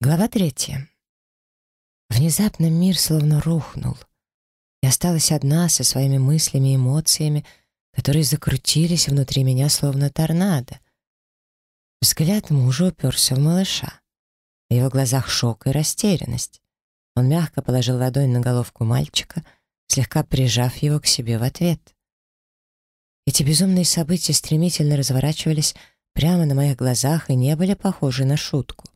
Глава третья. Внезапно мир словно рухнул. Я осталась одна со своими мыслями и эмоциями, которые закрутились внутри меня словно торнадо. Взгляд мужа уперся в малыша. В его глазах шок и растерянность. Он мягко положил ладонь на головку мальчика, слегка прижав его к себе в ответ. Эти безумные события стремительно разворачивались прямо на моих глазах и не были похожи на шутку.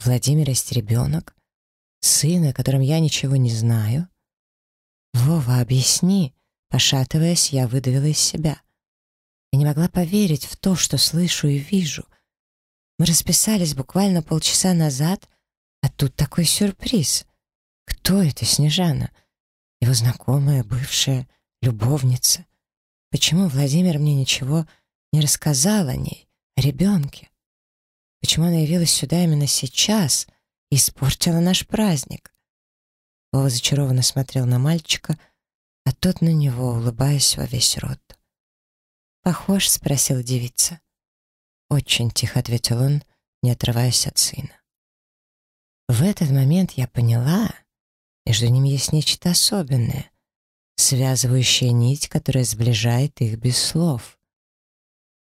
Владимир есть ребенок, сын, о котором я ничего не знаю. Вова, объясни. Пошатываясь, я выдавила из себя. Я не могла поверить в то, что слышу и вижу. Мы расписались буквально полчаса назад, а тут такой сюрприз. Кто это Снежана? Его знакомая, бывшая, любовница. Почему Владимир мне ничего не рассказал о ней, о ребенке? Почему она явилась сюда именно сейчас и испортила наш праздник? Вова зачарованно смотрел на мальчика, а тот на него, улыбаясь во весь рот. «Похож?» — спросила девица. «Очень тихо», — ответил он, не отрываясь от сына. В этот момент я поняла, между ними есть нечто особенное, связывающая нить, которая сближает их без слов.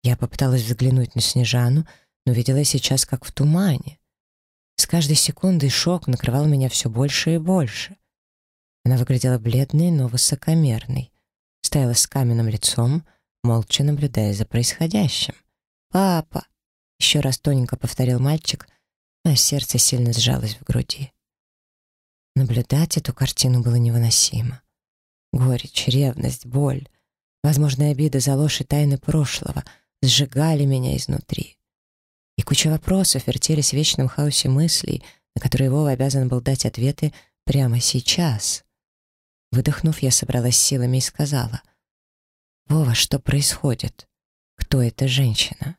Я попыталась взглянуть на Снежану, но видела сейчас как в тумане. С каждой секундой шок накрывал меня все больше и больше. Она выглядела бледной, но высокомерной. Стояла с каменным лицом, молча наблюдая за происходящим. «Папа!» — еще раз тоненько повторил мальчик, а сердце сильно сжалось в груди. Наблюдать эту картину было невыносимо. Горечь, ревность, боль, возможная обида за ложь и тайны прошлого сжигали меня изнутри. И куча вопросов вертелись в вечном хаосе мыслей, на которые Вова обязан был дать ответы прямо сейчас. Выдохнув, я собралась силами и сказала, «Вова, что происходит? Кто эта женщина?»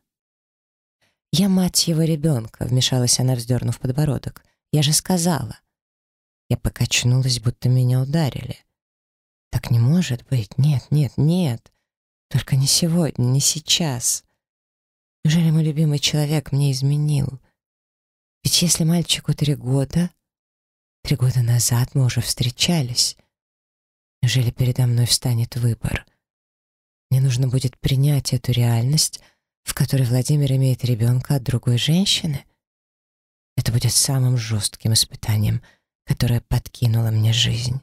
«Я мать его ребенка», — вмешалась она, вздернув подбородок. «Я же сказала». Я покачнулась, будто меня ударили. «Так не может быть! Нет, нет, нет! Только не сегодня, не сейчас!» Неужели мой любимый человек мне изменил? Ведь если мальчику три года, три года назад мы уже встречались, неужели передо мной встанет выбор? Мне нужно будет принять эту реальность, в которой Владимир имеет ребенка от другой женщины? Это будет самым жестким испытанием, которое подкинуло мне жизнь.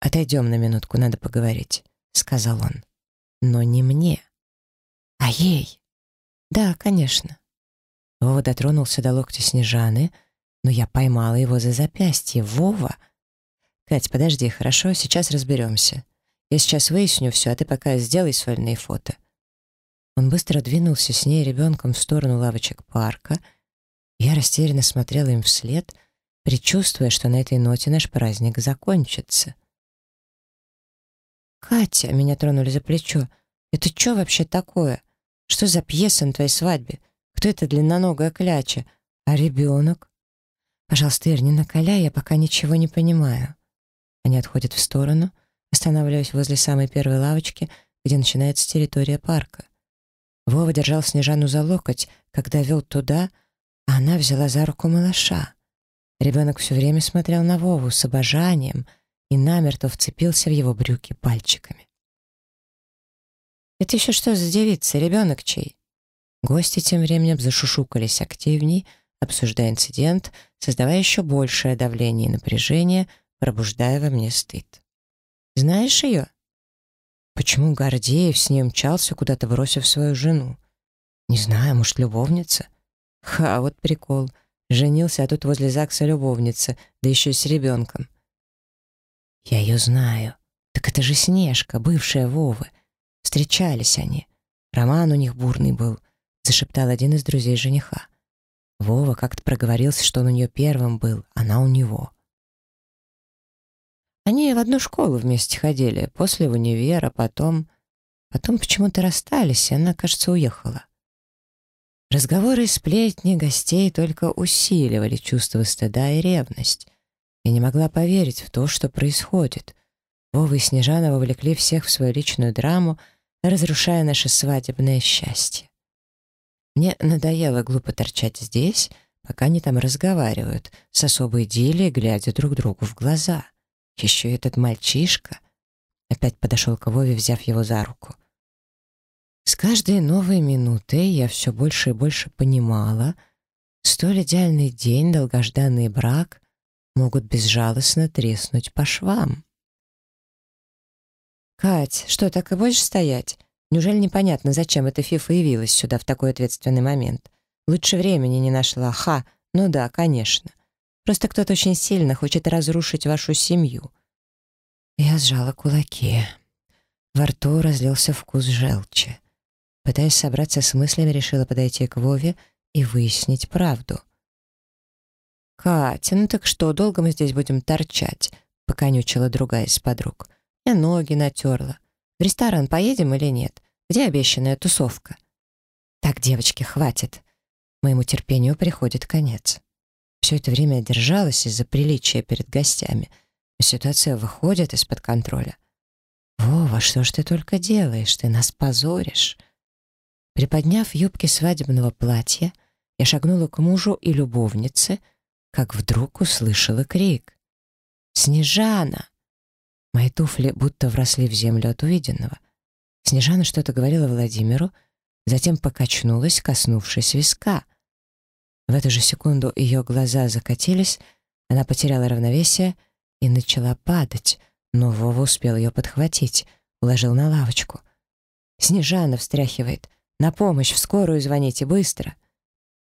«Отойдем на минутку, надо поговорить», — сказал он но не мне, а ей. Да, конечно. Вова дотронулся до локтя Снежаны, но я поймала его за запястье. Вова! Кать, подожди, хорошо, сейчас разберемся. Я сейчас выясню все, а ты пока сделай сольные фото. Он быстро двинулся с ней ребенком в сторону лавочек парка. Я растерянно смотрела им вслед, предчувствуя, что на этой ноте наш праздник закончится. «Катя!» — меня тронули за плечо. «Это что вообще такое? Что за пьеса на твоей свадьбе? Кто это длинноногая кляча? А ребенок?» «Пожалуйста, Ир, не накаляй, я пока ничего не понимаю». Они отходят в сторону, останавливаясь возле самой первой лавочки, где начинается территория парка. Вова держал Снежану за локоть, когда вел туда, а она взяла за руку малыша. Ребенок все время смотрел на Вову с обожанием — и намертво вцепился в его брюки пальчиками. «Это еще что за девица, ребенок чей?» Гости тем временем зашушукались активней, обсуждая инцидент, создавая еще большее давление и напряжение, пробуждая во мне стыд. «Знаешь ее?» Почему Гордеев с ней мчался, куда-то бросив свою жену? Не знаю, может, любовница? Ха, вот прикол. Женился, а тут возле ЗАГСа любовница, да еще и с ребенком. «Я ее знаю. Так это же Снежка, бывшая Вовы. Встречались они. Роман у них бурный был», — зашептал один из друзей жениха. Вова как-то проговорился, что он у нее первым был, она у него. Они в одну школу вместе ходили, после в универ, а потом... Потом почему-то расстались, и она, кажется, уехала. Разговоры и сплетни гостей только усиливали чувство стыда и ревность. Я не могла поверить в то, что происходит. Вова и Снежана вовлекли всех в свою личную драму, разрушая наше свадебное счастье. Мне надоело глупо торчать здесь, пока они там разговаривают, с особой идиллией, глядя друг другу в глаза. Еще этот мальчишка. Опять подошел к Вове, взяв его за руку. С каждой новой минутой я все больше и больше понимала, столь идеальный день, долгожданный брак могут безжалостно треснуть по швам. «Кать, что, так и будешь стоять? Неужели непонятно, зачем эта фифа явилась сюда в такой ответственный момент? Лучше времени не нашла. Ха, ну да, конечно. Просто кто-то очень сильно хочет разрушить вашу семью». Я сжала кулаки. Во рту разлился вкус желчи. Пытаясь собраться с мыслями, решила подойти к Вове и выяснить правду. «Катя, ну так что, долго мы здесь будем торчать?» — поконючила другая из подруг. Я ноги натерла. В ресторан поедем или нет? Где обещанная тусовка? Так, девочки, хватит. Моему терпению приходит конец. Все это время держалась из-за приличия перед гостями, но ситуация выходит из-под контроля. «Вова, что ж ты только делаешь? Ты нас позоришь!» Приподняв юбки свадебного платья, я шагнула к мужу и любовнице, как вдруг услышала крик. «Снежана!» Мои туфли будто вросли в землю от увиденного. Снежана что-то говорила Владимиру, затем покачнулась, коснувшись виска. В эту же секунду ее глаза закатились, она потеряла равновесие и начала падать, но Вова успел ее подхватить, уложил на лавочку. «Снежана!» — встряхивает. «На помощь! В скорую звоните! Быстро!»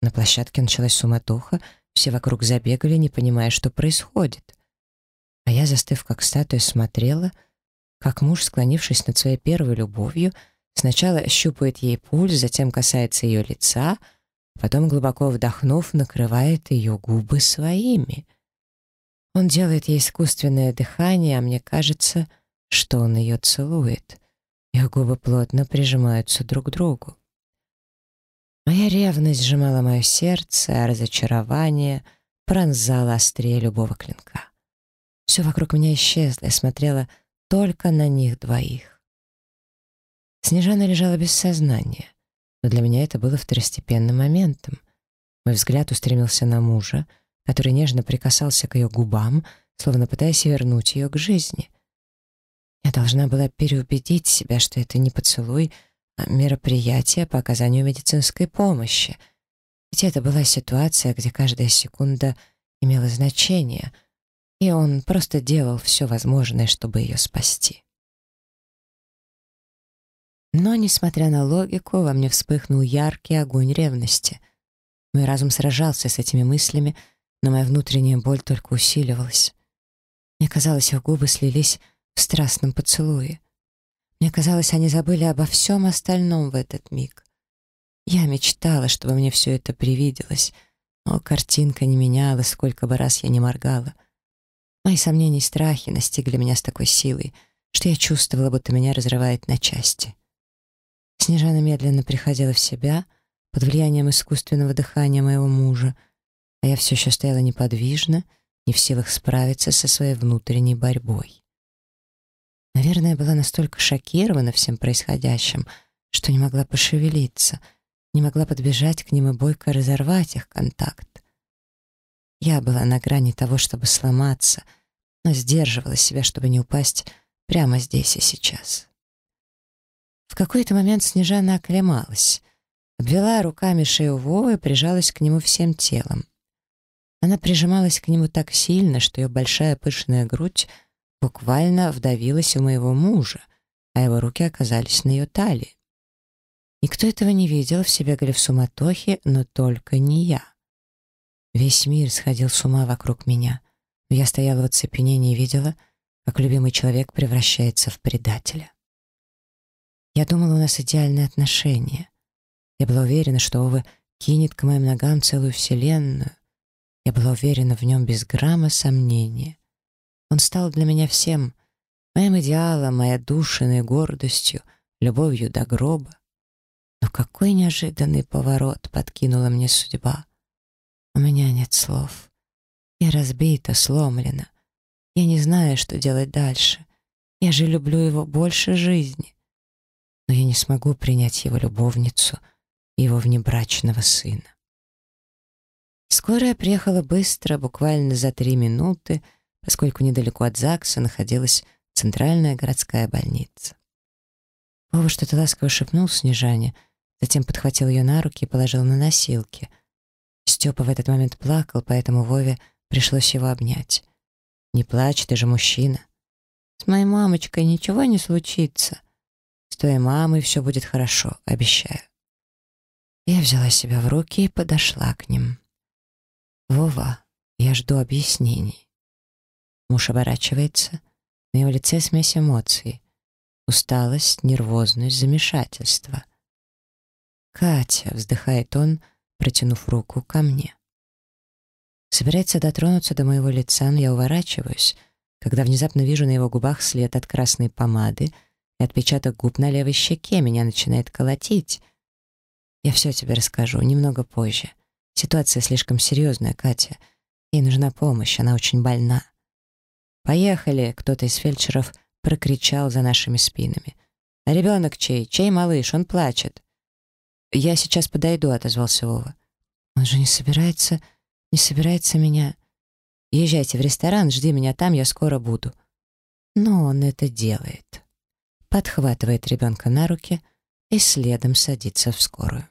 На площадке началась суматоха, все вокруг забегали, не понимая, что происходит. А я, застыв как статуя, смотрела, как муж, склонившись над своей первой любовью, сначала щупает ей пульс, затем касается ее лица, потом, глубоко вдохнув, накрывает ее губы своими. Он делает ей искусственное дыхание, а мне кажется, что он ее целует. Их губы плотно прижимаются друг к другу. Моя ревность сжимала мое сердце, а разочарование пронзало острее любого клинка. Все вокруг меня исчезло, я смотрела только на них двоих. Снежана лежала без сознания, но для меня это было второстепенным моментом. Мой взгляд устремился на мужа, который нежно прикасался к ее губам, словно пытаясь вернуть ее к жизни. Я должна была переубедить себя, что это не поцелуй, мероприятие по оказанию медицинской помощи. Ведь это была ситуация, где каждая секунда имела значение — и он просто делал все возможное, чтобы ее спасти. Но, несмотря на логику, во мне вспыхнул яркий огонь ревности. Мой разум сражался с этими мыслями, но моя внутренняя боль только усиливалась. Мне казалось, их губы слились в страстном поцелуе. Мне казалось, они забыли обо всем остальном в этот миг. Я мечтала, чтобы мне все это привиделось, но картинка не менялась, сколько бы раз я не моргала. Мои сомнения и страхи настигли меня с такой силой, что я чувствовала, будто меня разрывает на части. Снежана медленно приходила в себя под влиянием искусственного дыхания моего мужа, а я все еще стояла неподвижно, не в силах справиться со своей внутренней борьбой. Наверное, была настолько шокирована всем происходящим, что не могла пошевелиться, не могла подбежать к ним и бойко разорвать их контакт. Я была на грани того, чтобы сломаться, но сдерживала себя, чтобы не упасть прямо здесь и сейчас. В какой-то момент Снежана оклемалась, обвела руками шею Вовы и прижалась к нему всем телом. Она прижималась к нему так сильно, что ее большая пышная грудь буквально вдавилась у моего мужа, а его руки оказались на ее талии. Никто этого не видел, все бегали в суматохе, но только не я. Весь мир сходил с ума вокруг меня, но я стояла в оцепенении и видела, как любимый человек превращается в предателя. Я думала, у нас идеальные отношения. Я была уверена, что Ова кинет к моим ногам целую вселенную. Я была уверена в нем без грамма сомнения. Он стал для меня всем, моим идеалом, моей душиной гордостью, любовью до гроба. Но какой неожиданный поворот подкинула мне судьба. У меня нет слов. Я разбита, сломлена. Я не знаю, что делать дальше. Я же люблю его больше жизни. Но я не смогу принять его любовницу, его внебрачного сына. Скорая приехала быстро, буквально за три минуты, поскольку недалеко от ЗАГСа находилась центральная городская больница. Вова что-то ласково шепнул Снежане, затем подхватил ее на руки и положил на носилки. Степа в этот момент плакал, поэтому Вове пришлось его обнять. «Не плачь, ты же мужчина». «С моей мамочкой ничего не случится. С твоей мамой все будет хорошо, обещаю». Я взяла себя в руки и подошла к ним. «Вова, я жду объяснений». Муж оборачивается. На его лице смесь эмоций. Усталость, нервозность, замешательство. «Катя», — вздыхает он, протянув руку ко мне. Собирается дотронуться до моего лица, но я уворачиваюсь, когда внезапно вижу на его губах след от красной помады и отпечаток губ на левой щеке. Меня начинает колотить. Я все тебе расскажу, немного позже. Ситуация слишком серьезная, Катя. Ей нужна помощь, она очень больна. «Поехали!» — кто-то из фельдшеров прокричал за нашими спинами. «А ребенок чей? Чей малыш? Он плачет!» «Я сейчас подойду», — отозвался Вова. «Он же не собирается... не собирается меня...» «Езжайте в ресторан, жди меня там, я скоро буду». Но он это делает. Подхватывает ребенка на руки и следом садится в скорую.